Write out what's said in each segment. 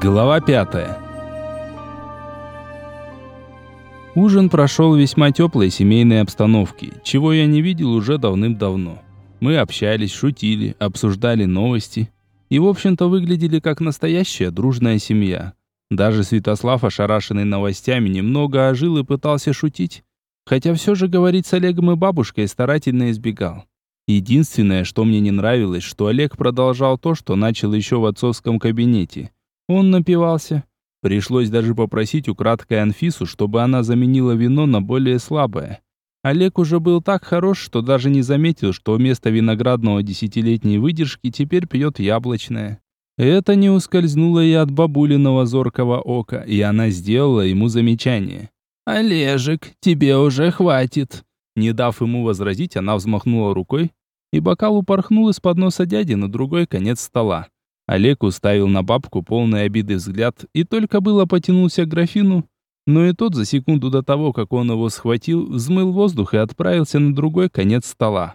Глава пятая. Ужин прошел в весьма теплой семейной обстановке, чего я не видел уже давным-давно. Мы общались, шутили, обсуждали новости и, в общем-то, выглядели как настоящая дружная семья. Даже Святослав, ошарашенный новостями, немного ожил и пытался шутить, хотя все же говорить с Олегом и бабушкой старательно избегал. Единственное, что мне не нравилось, что Олег продолжал то, что начал еще в отцовском кабинете – он напивался. Пришлось даже попросить украдкой Анфису, чтобы она заменила вино на более слабое. Олег уже был так хорош, что даже не заметил, что вместо виноградного десятилетней выдержки теперь пьет яблочное. Это не ускользнуло и от бабулиного зоркого ока, и она сделала ему замечание. «Олежек, тебе уже хватит!» Не дав ему возразить, она взмахнула рукой, и бокал упорхнул из-под носа дяди на другой конец стола. Олег уставил на бабку полный обиды взгляд и только было потянулся к графину, но и тот за секунду до того, как он его схватил, взмыл воздух и отправился на другой конец стола.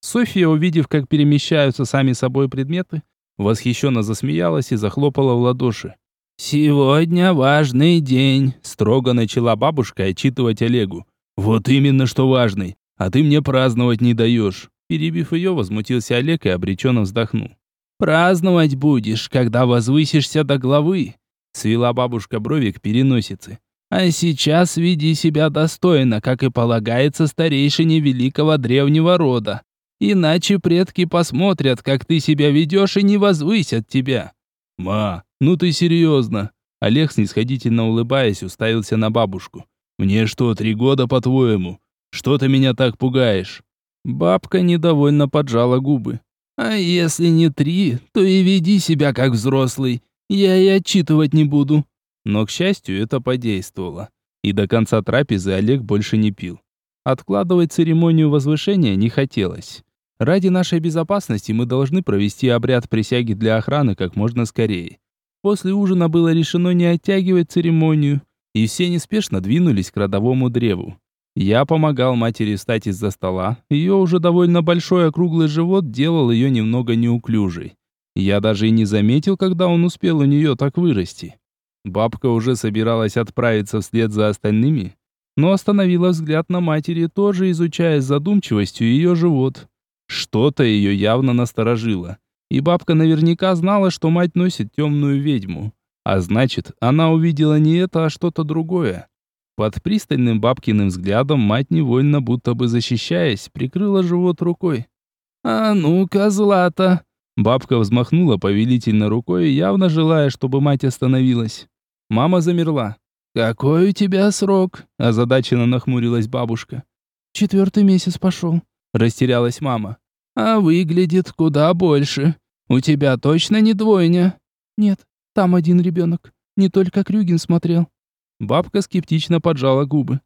Софья, увидев, как перемещаются сами собой предметы, восхищенно засмеялась и захлопала в ладоши. «Сегодня важный день», — строго начала бабушка отчитывать Олегу. «Вот именно что важный, а ты мне праздновать не даешь». Перебив ее, возмутился Олег и обреченно вздохнул. Праздновать будешь, когда возвысишься до главы, свела бабушка брови к переносице. А сейчас веди себя достойно, как и полагается старейшине великого древнего рода. Иначе предки посмотрят, как ты себя ведешь и не возвысят тебя. Ма, ну ты серьезно? Олег, снисходительно улыбаясь, уставился на бабушку. Мне что, три года, по-твоему? Что ты меня так пугаешь? Бабка недовольно поджала губы. А если не три, то и веди себя как взрослый. Я и отчитывать не буду. Но, к счастью, это подействовало. И до конца трапезы Олег больше не пил. Откладывать церемонию возвышения не хотелось. Ради нашей безопасности мы должны провести обряд присяги для охраны как можно скорее. После ужина было решено не оттягивать церемонию, и все неспешно двинулись к родовому древу. Я помогал матери встать из-за стола. Ее уже довольно большой округлый живот делал ее немного неуклюжей. Я даже и не заметил, когда он успел у нее так вырасти. Бабка уже собиралась отправиться вслед за остальными, но остановила взгляд на матери, тоже изучая с задумчивостью ее живот. Что-то ее явно насторожило. И бабка наверняка знала, что мать носит темную ведьму. А значит, она увидела не это, а что-то другое. Под пристальным бабкиным взглядом мать невольно, будто бы защищаясь, прикрыла живот рукой. «А ну-ка, Злата!» Бабка взмахнула повелительно рукой, явно желая, чтобы мать остановилась. Мама замерла. «Какой у тебя срок?» – озадаченно нахмурилась бабушка. «Четвертый месяц пошел», – растерялась мама. «А выглядит куда больше. У тебя точно не двойня?» «Нет, там один ребенок. Не только Крюгин смотрел». Бабка скептично поджала губы.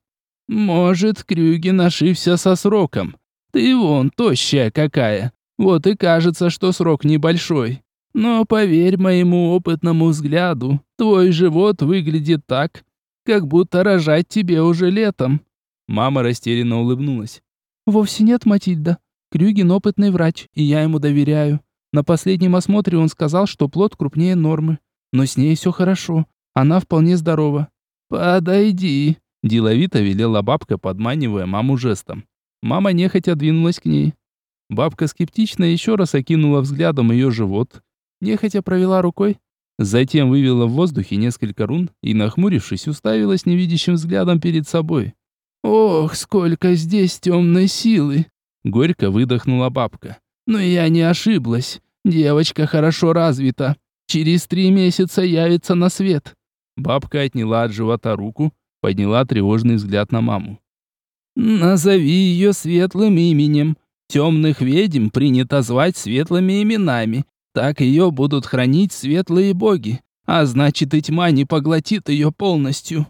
«Может, Крюгин ошибся со сроком. Ты вон тощая какая. Вот и кажется, что срок небольшой. Но поверь моему опытному взгляду, твой живот выглядит так, как будто рожать тебе уже летом». Мама растерянно улыбнулась. «Вовсе нет, Матильда. Крюгин опытный врач, и я ему доверяю. На последнем осмотре он сказал, что плод крупнее нормы. Но с ней все хорошо. Она вполне здорова. «Подойди», – деловито велела бабка, подманивая маму жестом. Мама нехотя двинулась к ней. Бабка скептично еще раз окинула взглядом ее живот, нехотя провела рукой, затем вывела в воздухе несколько рун и, нахмурившись, уставилась невидящим взглядом перед собой. «Ох, сколько здесь темной силы!» Горько выдохнула бабка. «Но я не ошиблась. Девочка хорошо развита. Через три месяца явится на свет. Бабка отняла от живота руку, подняла тревожный взгляд на маму. «Назови ее светлым именем. Темных ведьм принято звать светлыми именами. Так ее будут хранить светлые боги. А значит, и тьма не поглотит ее полностью».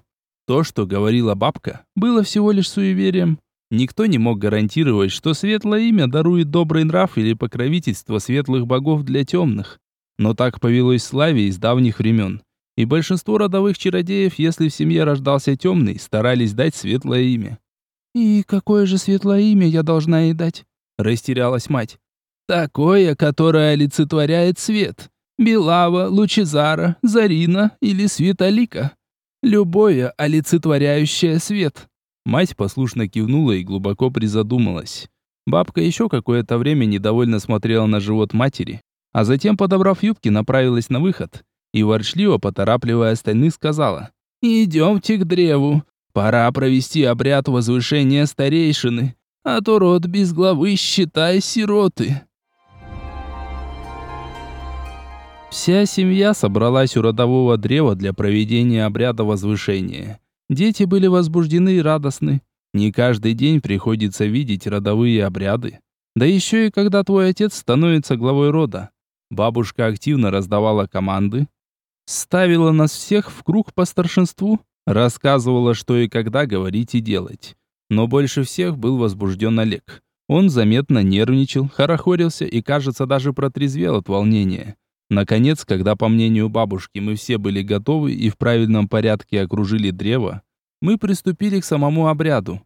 То, что говорила бабка, было всего лишь суеверием. Никто не мог гарантировать, что светлое имя дарует добрый нрав или покровительство светлых богов для темных. Но так повелось славе из давних времен и большинство родовых чародеев, если в семье рождался темный, старались дать светлое имя. «И какое же светлое имя я должна ей дать?» – растерялась мать. «Такое, которое олицетворяет свет. Белава, Лучезара, Зарина или Светолика. Любое, олицетворяющее свет. Мать послушно кивнула и глубоко призадумалась. Бабка еще какое-то время недовольно смотрела на живот матери, а затем, подобрав юбки, направилась на выход и, ворчливо поторапливая остальных, сказала «Идемте к древу, пора провести обряд возвышения старейшины, а то род без главы считай сироты». Вся семья собралась у родового древа для проведения обряда возвышения. Дети были возбуждены и радостны. Не каждый день приходится видеть родовые обряды. Да еще и когда твой отец становится главой рода. Бабушка активно раздавала команды, ставила нас всех в круг по старшинству, рассказывала, что и когда говорить и делать. Но больше всех был возбужден Олег. Он заметно нервничал, хорохорился и, кажется, даже протрезвел от волнения. Наконец, когда, по мнению бабушки, мы все были готовы и в правильном порядке окружили древо, мы приступили к самому обряду.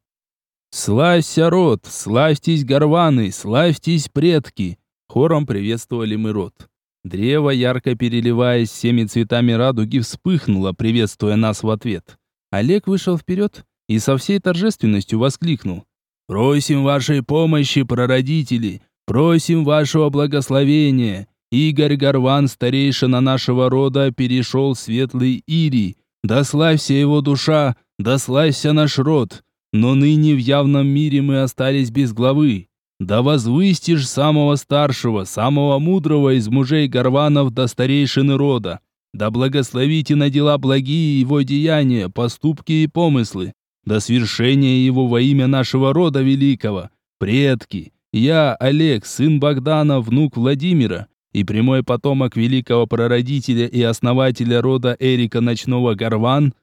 «Славься, род! Славьтесь, горваны! Славьтесь, предки!» Хором приветствовали мы род. Древо, ярко переливаясь всеми цветами радуги, вспыхнуло, приветствуя нас в ответ. Олег вышел вперед и со всей торжественностью воскликнул. «Просим вашей помощи, прародители! Просим вашего благословения! Игорь Горван, старейшина нашего рода, перешел светлый Ирий. Да славься его душа, да славься наш род. Но ныне в явном мире мы остались без главы. Да возвыстишь самого старшего, самого мудрого из мужей Горванов до старейшины рода. Да благословите на дела благие его деяния, поступки и помыслы. До свершения его во имя нашего рода великого. Предки, я, Олег, сын Богдана, внук Владимира, и прямой потомок великого прародителя и основателя рода Эрика Ночного Горван,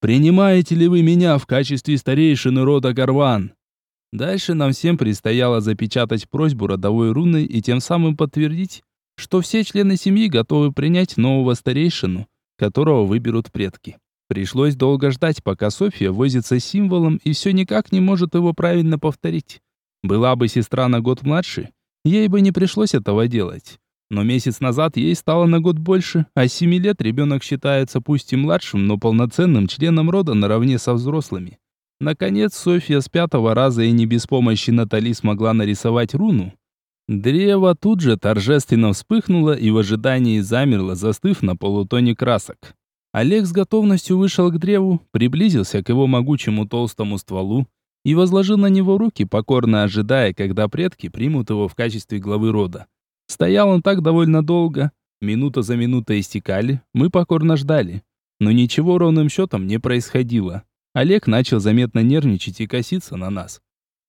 принимаете ли вы меня в качестве старейшины рода Горван? Дальше нам всем предстояло запечатать просьбу родовой руной и тем самым подтвердить, что все члены семьи готовы принять нового старейшину, которого выберут предки. Пришлось долго ждать, пока Софья возится с символом и все никак не может его правильно повторить. Была бы сестра на год младше, ей бы не пришлось этого делать. Но месяц назад ей стало на год больше, а с 7 лет ребенок считается пусть и младшим, но полноценным членом рода наравне со взрослыми. Наконец, Софья с пятого раза и не без помощи Натали смогла нарисовать руну. Древо тут же торжественно вспыхнуло и в ожидании замерло, застыв на полутоне красок. Олег с готовностью вышел к древу, приблизился к его могучему толстому стволу и возложил на него руки, покорно ожидая, когда предки примут его в качестве главы рода. Стоял он так довольно долго. Минута за минутой истекали, мы покорно ждали. Но ничего ровным счетом не происходило. Олег начал заметно нервничать и коситься на нас.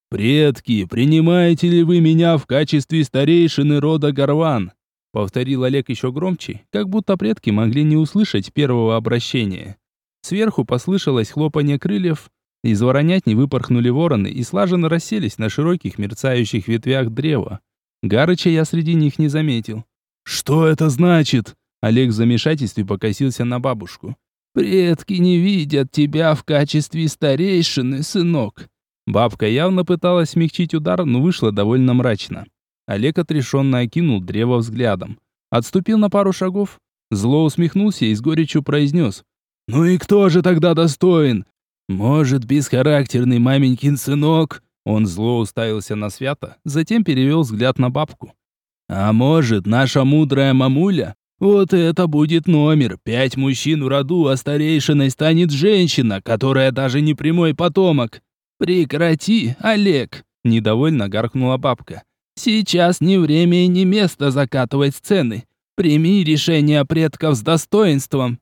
«Предки, принимаете ли вы меня в качестве старейшины рода Горван?» Повторил Олег еще громче, как будто предки могли не услышать первого обращения. Сверху послышалось хлопанье крыльев, из воронятни выпорхнули вороны и слаженно расселись на широких мерцающих ветвях древа. Гарыча я среди них не заметил. «Что это значит?» Олег в замешательстве покосился на бабушку. «Предки не видят тебя в качестве старейшины, сынок». Бабка явно пыталась смягчить удар, но вышла довольно мрачно. Олег отрешенно окинул древо взглядом. Отступил на пару шагов, зло усмехнулся и с горечью произнес. «Ну и кто же тогда достоин? Может, бесхарактерный маменькин сынок?» Он зло уставился на свято, затем перевел взгляд на бабку. «А может, наша мудрая мамуля? Вот это будет номер. Пять мужчин в роду, а старейшиной станет женщина, которая даже не прямой потомок. Прекрати, Олег!» Недовольно гаркнула бабка. «Сейчас не время и не место закатывать сцены. Прими решение предков с достоинством».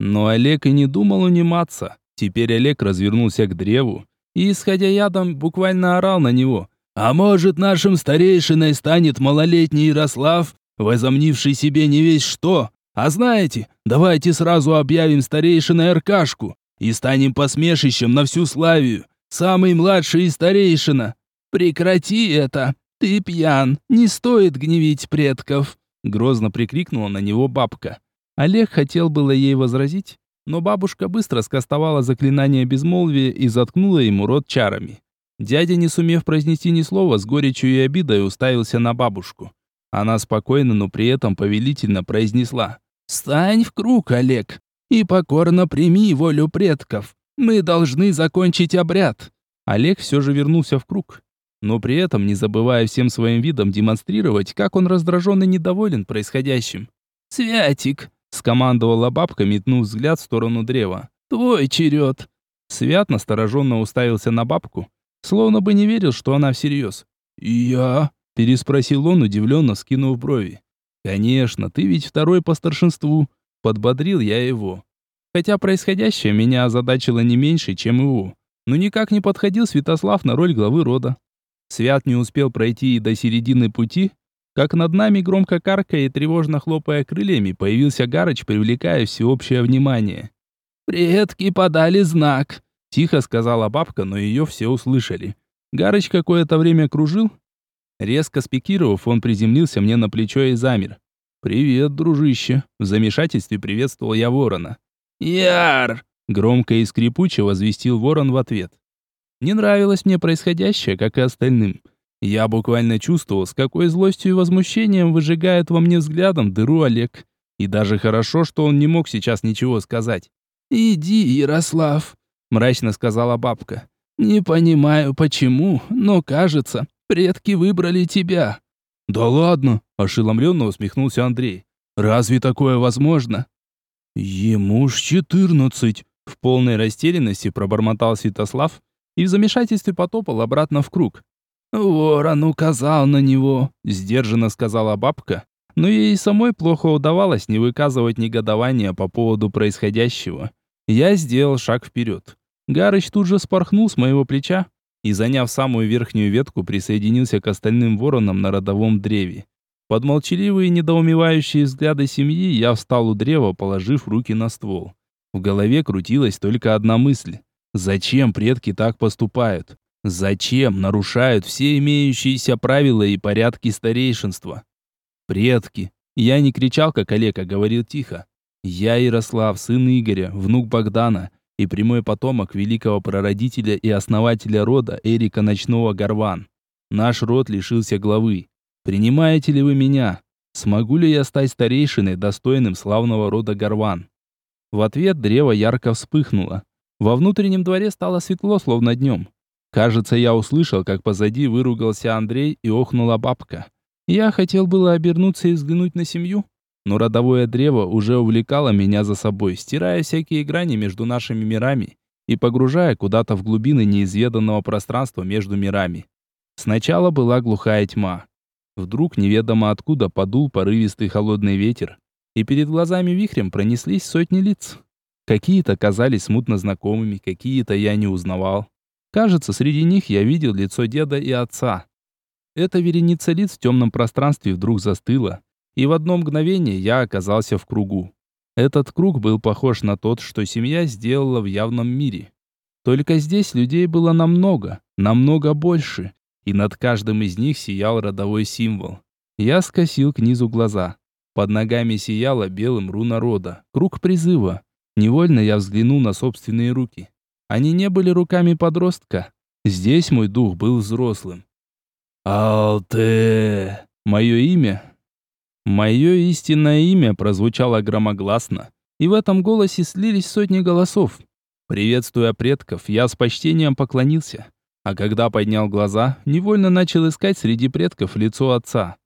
Но Олег и не думал униматься. Теперь Олег развернулся к древу и, исходя ядом, буквально орал на него. «А может, нашим старейшиной станет малолетний Ярослав, возомнивший себе не весь что? А знаете, давайте сразу объявим старейшиной Аркашку и станем посмешищем на всю Славию. Самый младший старейшина. Прекрати это! Ты пьян, не стоит гневить предков!» Грозно прикрикнула на него бабка. Олег хотел было ей возразить, но бабушка быстро скостовала заклинание безмолвия и заткнула ему рот чарами. Дядя, не сумев произнести ни слова, с горечью и обидой уставился на бабушку. Она спокойно, но при этом повелительно произнесла «Стань в круг, Олег, и покорно прими волю предков. Мы должны закончить обряд». Олег все же вернулся в круг, но при этом не забывая всем своим видом демонстрировать, как он раздражен и недоволен происходящим. «Святик!» — скомандовала бабка, метнув взгляд в сторону древа. «Твой черед!» Свят настороженно уставился на бабку, словно бы не верил, что она всерьез. «Я?» – переспросил он, удивленно скинув брови. «Конечно, ты ведь второй по старшинству», – подбодрил я его. Хотя происходящее меня озадачило не меньше, чем его. Но никак не подходил Святослав на роль главы рода. Свят не успел пройти и до середины пути, как над нами, громко каркая и тревожно хлопая крыльями, появился Гарыч, привлекая всеобщее внимание. «Предки подали знак», — тихо сказала бабка, но ее все услышали. Гарыч какое-то время кружил. Резко спикировав, он приземлился мне на плечо и замер. «Привет, дружище!» В замешательстве приветствовал я ворона. «Яр!» Громко и скрипуче возвестил ворон в ответ. Не нравилось мне происходящее, как и остальным. Я буквально чувствовал, с какой злостью и возмущением выжигает во мне взглядом дыру Олег. И даже хорошо, что он не мог сейчас ничего сказать. «Иди, Ярослав», — мрачно сказала бабка. «Не понимаю, почему, но, кажется, предки выбрали тебя». «Да ладно», — ошеломленно усмехнулся Андрей. «Разве такое возможно?» «Ему ж четырнадцать», — в полной растерянности пробормотал Святослав и в замешательстве потопал обратно в круг. «Ворон указал на него», — сдержанно сказала бабка, но ей самой плохо удавалось не выказывать негодования по поводу происходящего. Я сделал шаг вперед. Гарыч тут же спорхнул с моего плеча и, заняв самую верхнюю ветку, присоединился к остальным воронам на родовом древе. Под молчаливые недоумевающие взгляды семьи я встал у древа, положив руки на ствол. В голове крутилась только одна мысль. Зачем предки так поступают? Зачем нарушают все имеющиеся правила и порядки старейшинства? Предки. Я не кричал, как Олег, а говорил тихо. Я Ярослав, сын Игоря, внук Богдана и прямой потомок великого прародителя и основателя рода Эрика Ночного Горван. Наш род лишился главы. Принимаете ли вы меня? Смогу ли я стать старейшиной, достойным славного рода Горван? В ответ древо ярко вспыхнуло. Во внутреннем дворе стало светло, словно днем. Кажется, я услышал, как позади выругался Андрей и охнула бабка. Я хотел было обернуться и взглянуть на семью, но родовое древо уже увлекало меня за собой, стирая всякие грани между нашими мирами и погружая куда-то в глубины неизведанного пространства между мирами. Сначала была глухая тьма. Вдруг неведомо откуда подул порывистый холодный ветер, и перед глазами вихрем пронеслись сотни лиц. Какие-то казались смутно знакомыми, какие-то я не узнавал. Кажется, среди них я видел лицо деда и отца. Эта вереница лиц в темном пространстве вдруг застыла, и в одно мгновение я оказался в кругу. Этот круг был похож на тот, что семья сделала в явном мире. Только здесь людей было намного, намного больше, и над каждым из них сиял родовой символ. Я скосил к низу глаза. Под ногами сияла белым руна рода, круг призыва. Невольно я взглянул на собственные руки. Они не были руками подростка. Здесь мой дух был взрослым. «Алте!» Мое имя... Мое истинное имя прозвучало громогласно, и в этом голосе слились сотни голосов. Приветствуя предков, я с почтением поклонился, а когда поднял глаза, невольно начал искать среди предков лицо отца.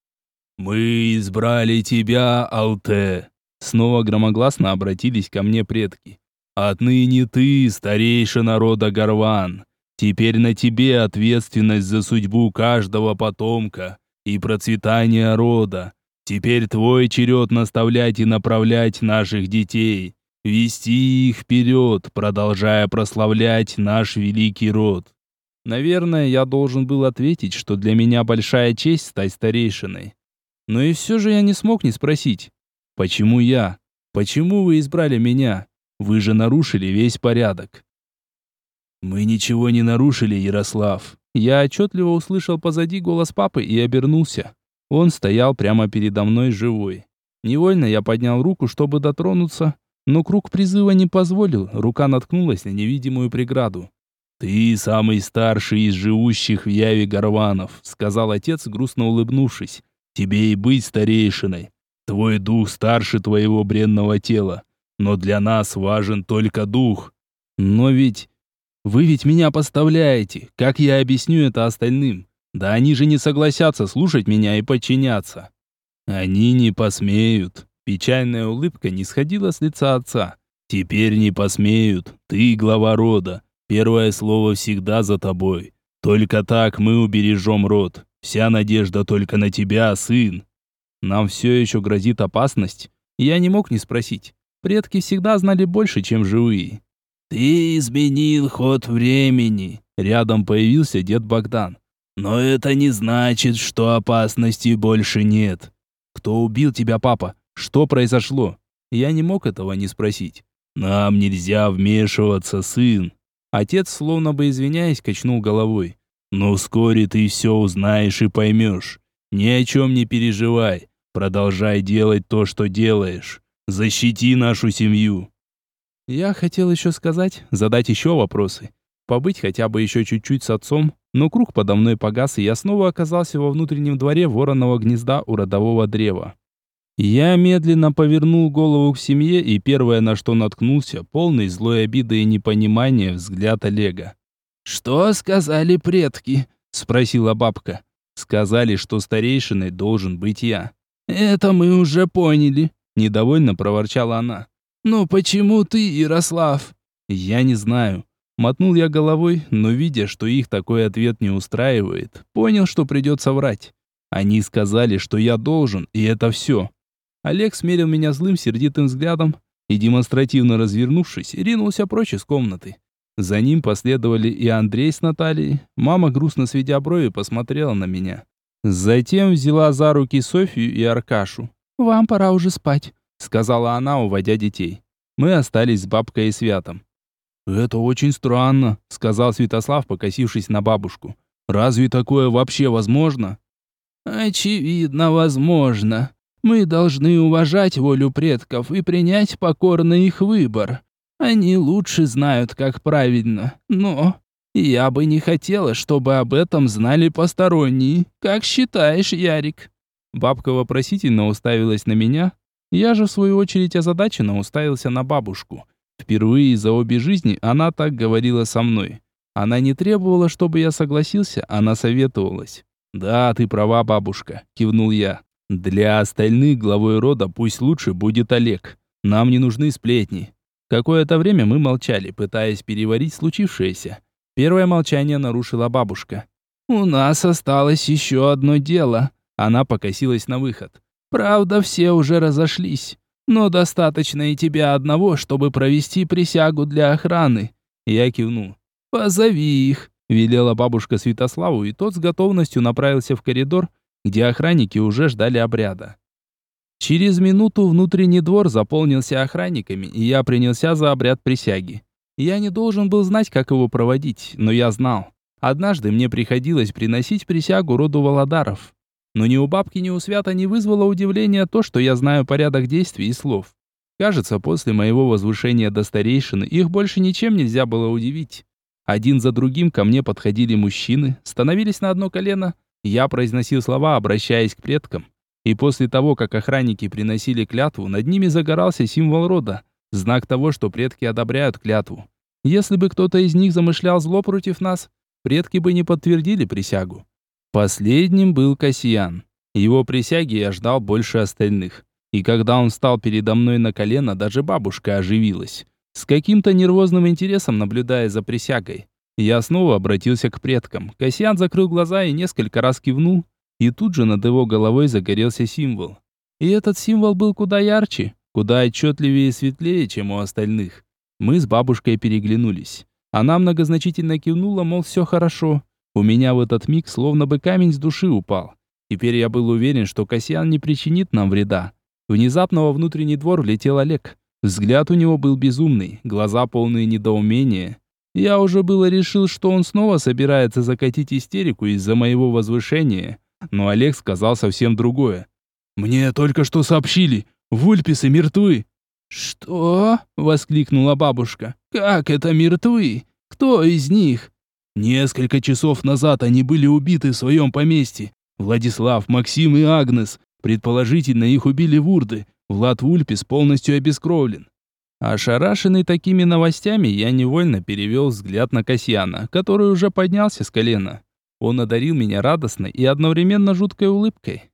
«Мы избрали тебя, Алте!» Снова громогласно обратились ко мне предки. «Отныне ты, старейшина рода Гарван, Теперь на тебе ответственность за судьбу каждого потомка и процветание рода. Теперь твой черед наставлять и направлять наших детей, вести их вперед, продолжая прославлять наш великий род. Наверное, я должен был ответить, что для меня большая честь стать старейшиной. Но и все же я не смог не спросить. Почему я? Почему вы избрали меня? Вы же нарушили весь порядок. «Мы ничего не нарушили, Ярослав». Я отчетливо услышал позади голос папы и обернулся. Он стоял прямо передо мной живой. Невольно я поднял руку, чтобы дотронуться, но круг призыва не позволил, рука наткнулась на невидимую преграду. «Ты самый старший из живущих в Яве Горванов», — сказал отец, грустно улыбнувшись. Тебе и быть старейшиной. Твой дух старше твоего бренного тела. Но для нас важен только дух. Но ведь... Вы ведь меня поставляете. Как я объясню это остальным? Да они же не согласятся слушать меня и подчиняться. Они не посмеют. Печальная улыбка не сходила с лица отца. Теперь не посмеют. Ты глава рода. Первое слово всегда за тобой. Только так мы убережем род. Вся надежда только на тебя, сын. Нам все еще грозит опасность. Я не мог не спросить. Предки всегда знали больше, чем живые. «Ты изменил ход времени», — рядом появился дед Богдан. «Но это не значит, что опасности больше нет». «Кто убил тебя, папа? Что произошло?» Я не мог этого не спросить. «Нам нельзя вмешиваться, сын». Отец, словно бы извиняясь, качнул головой. «Но вскоре ты все узнаешь и поймешь. Ни о чем не переживай. Продолжай делать то, что делаешь. Защити нашу семью». Я хотел еще сказать, задать еще вопросы. Побыть хотя бы еще чуть-чуть с отцом, но круг подо мной погас, и я снова оказался во внутреннем дворе вороного гнезда у родового древа. Я медленно повернул голову к семье, и первое, на что наткнулся, полный злой обиды и непонимания взгляд Олега. «Что сказали предки?» — спросила бабка. «Сказали, что старейшиной должен быть я». «Это мы уже поняли», — недовольно проворчала она. «Ну почему ты, Ярослав?» «Я не знаю». Мотнул я головой, но видя, что их такой ответ не устраивает, понял, что придется врать. Они сказали, что я должен, и это все. Олег смерил меня злым, сердитым взглядом и, демонстративно развернувшись, ринулся прочь из комнаты. За ним последовали и Андрей с Натальей. Мама, грустно сведя брови, посмотрела на меня. Затем взяла за руки Софию и Аркашу. «Вам пора уже спать сказала она, уводя детей. Мы остались с бабкой и святом. Это очень странно, сказал Святослав, покосившись на бабушку. Разве такое вообще возможно? Очевидно, возможно. Мы должны уважать волю предков и принять покорно их выбор. Они лучше знают, как правильно. Но я бы не хотела, чтобы об этом знали посторонние. Как считаешь, Ярик? Бабка вопросительно уставилась на меня, я же, в свою очередь, озадаченно уставился на бабушку. Впервые за обе жизни она так говорила со мной. Она не требовала, чтобы я согласился, она советовалась. «Да, ты права, бабушка», — кивнул я. «Для остальных главой рода пусть лучше будет Олег. Нам не нужны сплетни». Какое-то время мы молчали, пытаясь переварить случившееся. Первое молчание нарушила бабушка. «У нас осталось еще одно дело». Она покосилась на выход. Правда, все уже разошлись. Но достаточно и тебя одного, чтобы провести присягу для охраны. Я кивнул. Позови их, велела бабушка Святославу, и тот с готовностью направился в коридор, где охранники уже ждали обряда. Через минуту внутренний двор заполнился охранниками, и я принялся за обряд присяги. Я не должен был знать, как его проводить, но я знал. Однажды мне приходилось приносить присягу роду Володаров. Но ни у бабки, ни у свята не вызвало удивления то, что я знаю порядок действий и слов. Кажется, после моего возвышения до старейшины их больше ничем нельзя было удивить. Один за другим ко мне подходили мужчины, становились на одно колено. Я произносил слова, обращаясь к предкам. И после того, как охранники приносили клятву, над ними загорался символ рода, знак того, что предки одобряют клятву. Если бы кто-то из них замышлял зло против нас, предки бы не подтвердили присягу. Последним был Касьян. Его присяги я ждал больше остальных. И когда он встал передо мной на колено, даже бабушка оживилась. С каким-то нервозным интересом наблюдая за присягой. Я снова обратился к предкам. Касьян закрыл глаза и несколько раз кивнул, и тут же над его головой загорелся символ. И этот символ был куда ярче, куда отчетливее и светлее, чем у остальных. Мы с бабушкой переглянулись. Она многозначительно кивнула, мол, все хорошо. У меня в этот миг словно бы камень с души упал. Теперь я был уверен, что Касьян не причинит нам вреда. Внезапно во внутренний двор влетел Олег. Взгляд у него был безумный, глаза полные недоумения. Я уже было решил, что он снова собирается закатить истерику из-за моего возвышения, но Олег сказал совсем другое. «Мне только что сообщили, вульписы мертвы». «Что?» — воскликнула бабушка. «Как это мертвы? Кто из них?» Несколько часов назад они были убиты в своем поместье. Владислав, Максим и Агнес. Предположительно, их убили вурды. Влад Вульпис полностью обескровлен. Ошарашенный такими новостями, я невольно перевел взгляд на Касьяна, который уже поднялся с колена. Он одарил меня радостной и одновременно жуткой улыбкой.